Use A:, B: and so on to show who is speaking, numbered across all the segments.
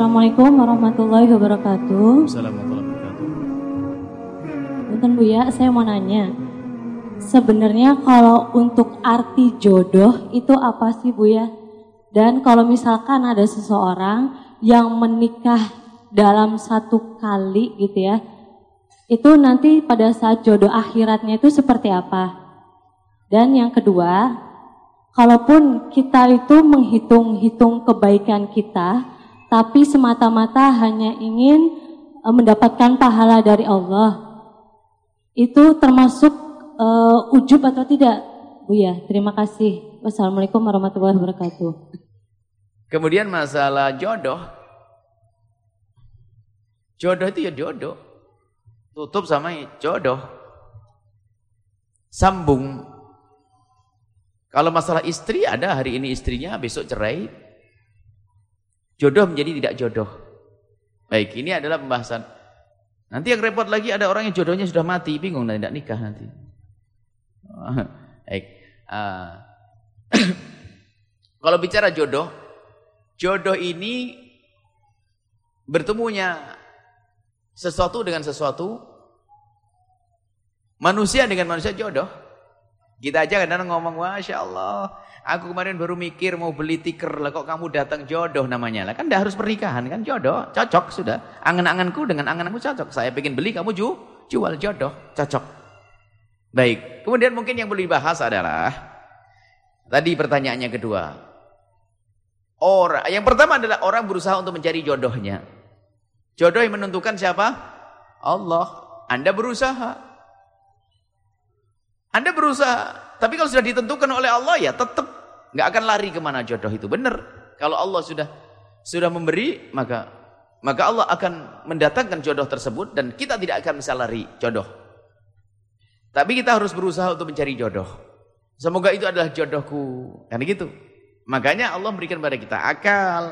A: Assalamualaikum warahmatullahi wabarakatuh.
B: Assalamualaikum warahmatullahi wabarakatuh.
A: Bu ya, saya mau nanya. Sebenarnya kalau untuk arti jodoh itu apa sih Bu ya? Dan kalau misalkan ada seseorang yang menikah dalam satu kali gitu ya, itu nanti pada saat jodoh akhiratnya itu seperti apa? Dan yang kedua, kalaupun kita itu menghitung-hitung kebaikan kita, tapi semata-mata hanya ingin eh, mendapatkan pahala dari Allah, itu termasuk uh, ujub atau tidak, Bu ya? Terima kasih. Wassalamualaikum warahmatullahi wabarakatuh.
B: Kemudian masalah jodoh. Jodoh itu ya jodoh. Tutup sama jodoh. Sambung. Kalau masalah istri ada hari ini istrinya, besok cerai. Jodoh menjadi tidak jodoh. Baik, ini adalah pembahasan Nanti yang repot lagi ada orang yang jodohnya sudah mati, bingung dan tidak nikah nanti. Baik. Uh, kalau bicara jodoh, jodoh ini bertemunya sesuatu dengan sesuatu, manusia dengan manusia jodoh. Kita aja kadang-kadang ngomong, Masya Allah, Aku kemarin baru mikir mau beli tiker lah kok kamu datang jodoh namanya lah. Kan tidak harus pernikahan kan jodoh. Cocok sudah. Angan-anganku dengan angan-anganku cocok. Saya pengen beli kamu ju, jual jodoh. Cocok. Baik. Kemudian mungkin yang perlu dibahas adalah tadi pertanyaannya kedua. Orang yang pertama adalah orang berusaha untuk mencari jodohnya. Jodoh yang menentukan siapa? Allah. Anda berusaha. Anda berusaha tapi kalau sudah ditentukan oleh Allah ya tetap nggak akan lari ke mana jodoh itu. Benar. Kalau Allah sudah sudah memberi maka maka Allah akan mendatangkan jodoh tersebut dan kita tidak akan bisa lari jodoh. Tapi kita harus berusaha untuk mencari jodoh. Semoga itu adalah jodohku. Kan gitu. Makanya Allah memberikan kepada kita akal,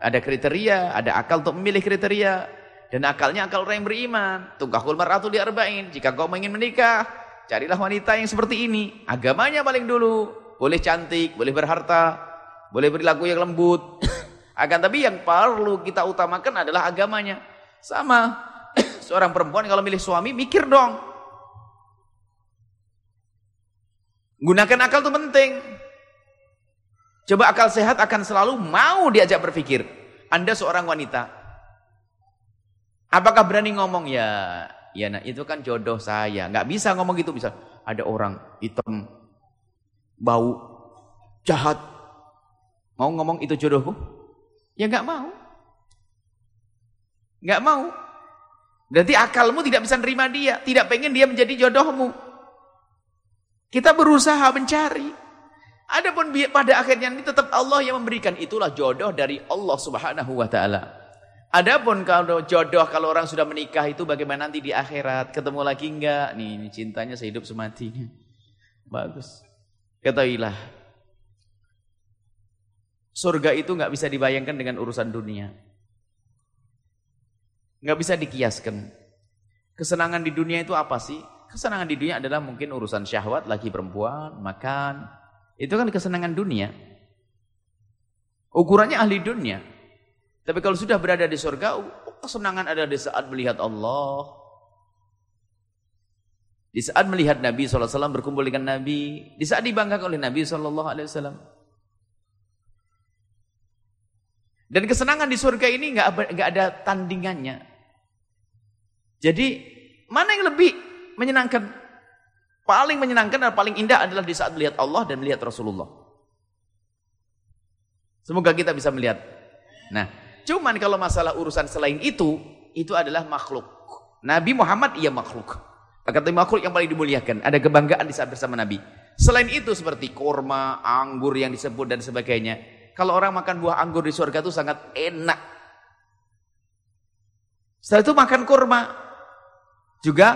B: ada kriteria, ada akal untuk memilih kriteria dan akalnya akal orang yang beriman. Tungkahul mar'atu arba'in. Jika kau ingin menikah, Carilah wanita yang seperti ini. Agamanya paling dulu. Boleh cantik, boleh berharta, boleh perilaku yang lembut. Akan tapi yang perlu kita utamakan adalah agamanya. Sama. Seorang perempuan kalau milih suami mikir dong. Gunakan akal itu penting. Coba akal sehat akan selalu mau diajak berpikir. Anda seorang wanita. Apakah berani ngomong ya Ya nah itu kan jodoh saya. Nggak bisa ngomong gitu bisa. Ada orang hitam, bau, jahat. Mau ngomong itu jodohku? Ya nggak mau. Nggak mau. Berarti akalmu tidak bisa nerima dia. Tidak pengen dia menjadi jodohmu. Kita berusaha mencari. Adapun pada akhirnya ini tetap Allah yang memberikan. Itulah jodoh dari Allah subhanahu wa ta'ala. Adapun kalau jodoh kalau orang sudah menikah itu bagaimana nanti di akhirat ketemu lagi enggak? Nih, ini cintanya sehidup semati. Bagus. Ketahuilah. Surga itu enggak bisa dibayangkan dengan urusan dunia. Enggak bisa dikiaskan. Kesenangan di dunia itu apa sih? Kesenangan di dunia adalah mungkin urusan syahwat, lagi perempuan, makan. Itu kan kesenangan dunia. Ukurannya ahli dunia. Tapi kalau sudah berada di surga, kesenangan ada di saat melihat Allah. Di saat melihat Nabi SAW berkumpul dengan Nabi. Di saat dibanggakan oleh Nabi SAW. Dan kesenangan di surga ini nggak nggak ada tandingannya. Jadi mana yang lebih menyenangkan? Paling menyenangkan dan paling indah adalah di saat melihat Allah dan melihat Rasulullah. Semoga kita bisa melihat. Nah, Cuman kalau masalah urusan selain itu, itu adalah makhluk. Nabi Muhammad ia makhluk. Kata makhluk yang paling dimuliakan. Ada kebanggaan di saat bersama Nabi. Selain itu seperti korma, anggur yang disebut dan sebagainya. Kalau orang makan buah anggur di surga itu sangat enak. Setelah itu makan korma. Juga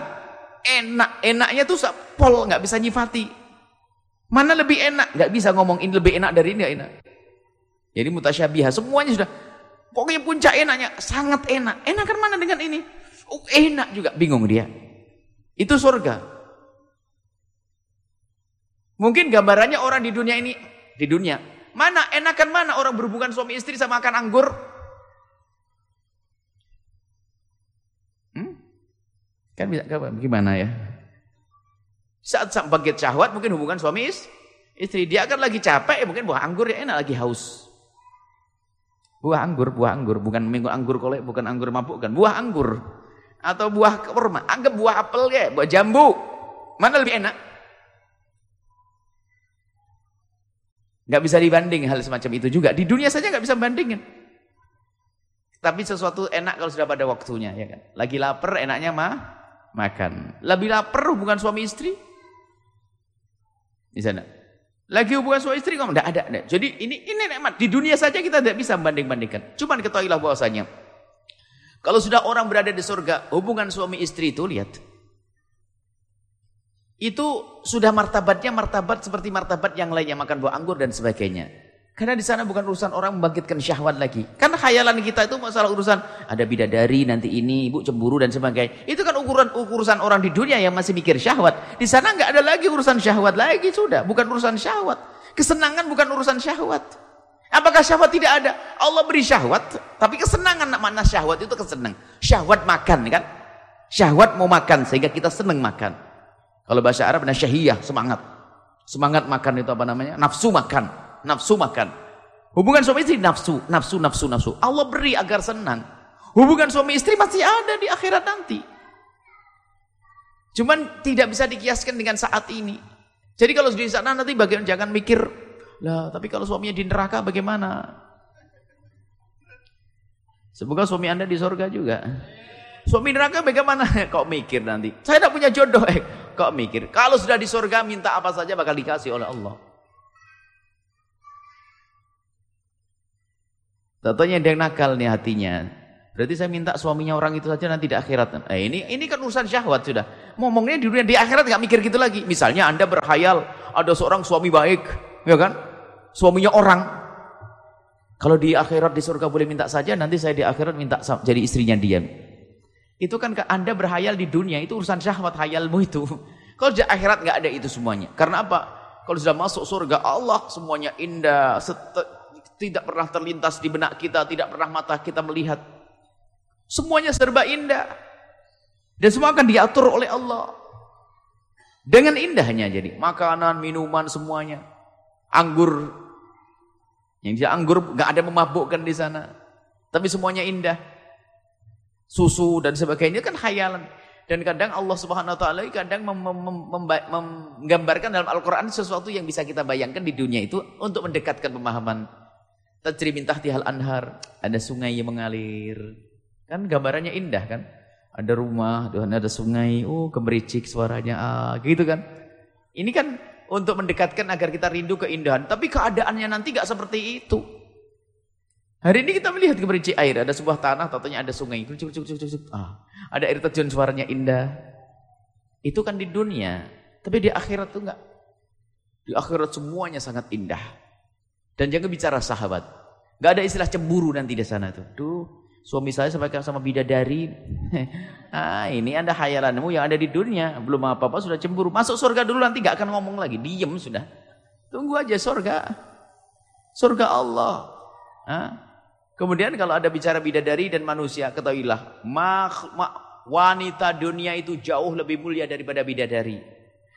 B: enak. Enaknya tuh pol, nggak bisa nyifati. Mana lebih enak? Nggak bisa ngomong ini lebih enak dari ini gak enak. Jadi mutasyabihah. Semuanya sudah Pokoknya puncak enaknya? Sangat enak. Enakan mana dengan ini? Oh, enak juga. Bingung dia. Itu surga. Mungkin gambarannya orang di dunia ini, di dunia. Mana enakan mana orang berhubungan suami istri sama makan anggur? Hmm? Kan bisa gimana ya? Saat bangkit syahwat mungkin hubungan suami istri. Dia akan lagi capek, mungkin buah anggur ya enak lagi haus. Buah anggur, buah anggur, bukan minggu anggur kolek, bukan anggur mabuk kan, buah anggur. Atau buah kurma, anggap buah apel ya, buah jambu. Mana lebih enak? Gak bisa dibanding hal semacam itu juga. Di dunia saja gak bisa bandingin. Tapi sesuatu enak kalau sudah pada waktunya, ya kan? Lagi lapar, enaknya mah makan. Lebih lapar hubungan suami istri? Di sana. Lagi hubungan suami istri kamu tidak ada, ada. Jadi ini ini nikmat di dunia saja kita tidak bisa banding-bandingkan. Cuman ketahuilah bahwasanya kalau sudah orang berada di surga, hubungan suami istri itu lihat itu sudah martabatnya martabat seperti martabat yang lainnya makan buah anggur dan sebagainya. Karena di sana bukan urusan orang membangkitkan syahwat lagi. Karena khayalan kita itu masalah urusan ada bidadari nanti ini ibu cemburu dan sebagainya. Itu ukuran urusan orang di dunia yang masih mikir syahwat. Di sana nggak ada lagi urusan syahwat lagi sudah, bukan urusan syahwat. Kesenangan bukan urusan syahwat. Apakah syahwat tidak ada? Allah beri syahwat, tapi kesenangan mana syahwat itu kesenang. Syahwat makan kan? Syahwat mau makan sehingga kita senang makan. Kalau bahasa Arab ada syahiyah, semangat. Semangat makan itu apa namanya? Nafsu makan nafsu makan. Hubungan suami istri nafsu, nafsu, nafsu, nafsu. Allah beri agar senang. Hubungan suami istri masih ada di akhirat nanti. Cuman tidak bisa dikiaskan dengan saat ini. Jadi kalau di sana nanti bagian jangan mikir, lah tapi kalau suaminya di neraka bagaimana? Semoga suami anda di surga juga. Suami neraka bagaimana? Kok mikir nanti? Saya tidak punya jodoh. Eh, kok mikir? Kalau sudah di surga minta apa saja bakal dikasih oleh Allah. Tentunya yang nakal nih hatinya. Berarti saya minta suaminya orang itu saja nanti di akhirat. Eh, ini ini kan urusan syahwat sudah. Ngomongnya di dunia di akhirat nggak mikir gitu lagi. Misalnya Anda berhayal ada seorang suami baik, ya kan? Suaminya orang. Kalau di akhirat di surga boleh minta saja, nanti saya di akhirat minta jadi istrinya dia. Itu kan Anda berhayal di dunia, itu urusan syahwat hayalmu itu. Kalau di akhirat nggak ada itu semuanya. Karena apa? Kalau sudah masuk surga Allah semuanya indah, tidak pernah terlintas di benak kita, tidak pernah mata kita melihat. Semuanya serba indah. Dan semua akan diatur oleh Allah. Dengan indahnya jadi. Makanan, minuman, semuanya. Anggur. Yang dia anggur gak ada memabukkan di sana. Tapi semuanya indah. Susu dan sebagainya kan khayalan. Dan kadang Allah Subhanahu wa taala kadang menggambarkan dalam Al-Qur'an sesuatu yang bisa kita bayangkan di dunia itu untuk mendekatkan pemahaman Tajri min tahtihal anhar, ada sungai yang mengalir. Kan gambarannya indah kan? Ada rumah, Tuhan ada sungai, oh gemericik suaranya, ah, gitu kan? Ini kan untuk mendekatkan agar kita rindu keindahan, tapi keadaannya nanti gak seperti itu. Hari ini kita melihat gemericik air, ada sebuah tanah, tatanya ada sungai, cuk, cuk, cuk, cuk, ah, ada air terjun suaranya indah. Itu kan di dunia, tapi di akhirat tuh enggak. Di akhirat semuanya sangat indah. Dan jangan bicara sahabat. Gak ada istilah cemburu nanti di sana tuh. Duh, suami saya sampai sama bidadari. ah, ini anda hayalanmu yang ada di dunia. Belum apa-apa sudah cemburu. Masuk surga dulu nanti gak akan ngomong lagi. Diem sudah. Tunggu aja surga. Surga Allah. Ah. Kemudian kalau ada bicara bidadari dan manusia, ketahuilah. Ma, ma, wanita dunia itu jauh lebih mulia daripada bidadari.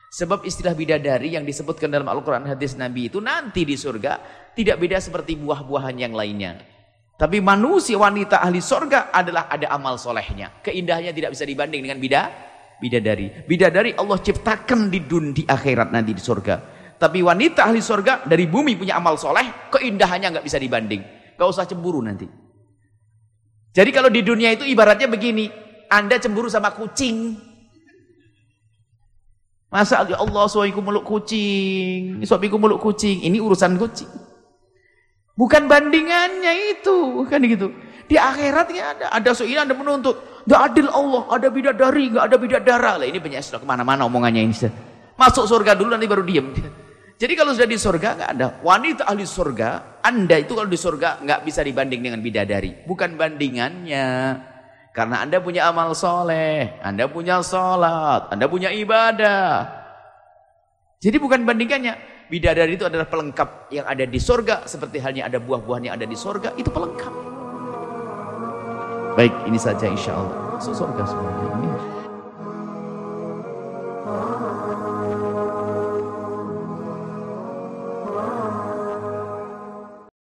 B: Sebab istilah bidadari yang disebutkan dalam Al-Quran hadis Nabi itu nanti di surga tidak beda seperti buah-buahan yang lainnya. Tapi manusia wanita ahli surga adalah ada amal solehnya. Keindahannya tidak bisa dibanding dengan bida, bidadari. Bidadari Allah ciptakan di dun di akhirat nanti di surga. Tapi wanita ahli surga dari bumi punya amal soleh, keindahannya nggak bisa dibanding. Gak usah cemburu nanti. Jadi kalau di dunia itu ibaratnya begini, Anda cemburu sama kucing, Masa ya Allah suamiku meluk kucing, suamiku meluk kucing. Ini urusan kucing. Bukan bandingannya itu, kan gitu. Di akhiratnya ada, ada soal ada menuntut. Gak adil Allah, ada bidadari, gak ada bidadara. Lah ini banyak sudah ke mana-mana omongannya ini. Masuk surga dulu nanti baru diam. Jadi kalau sudah di surga nggak ada wanita ahli surga, anda itu kalau di surga nggak bisa dibanding dengan bidadari. Bukan bandingannya. Karena Anda punya amal soleh, Anda punya sholat, Anda punya ibadah. Jadi bukan bandingannya. Bidadari itu adalah pelengkap yang ada di sorga. Seperti halnya ada buah-buahan yang ada di sorga. Itu pelengkap. Baik, ini saja insya Allah. Masuk sorga semuanya. Ini.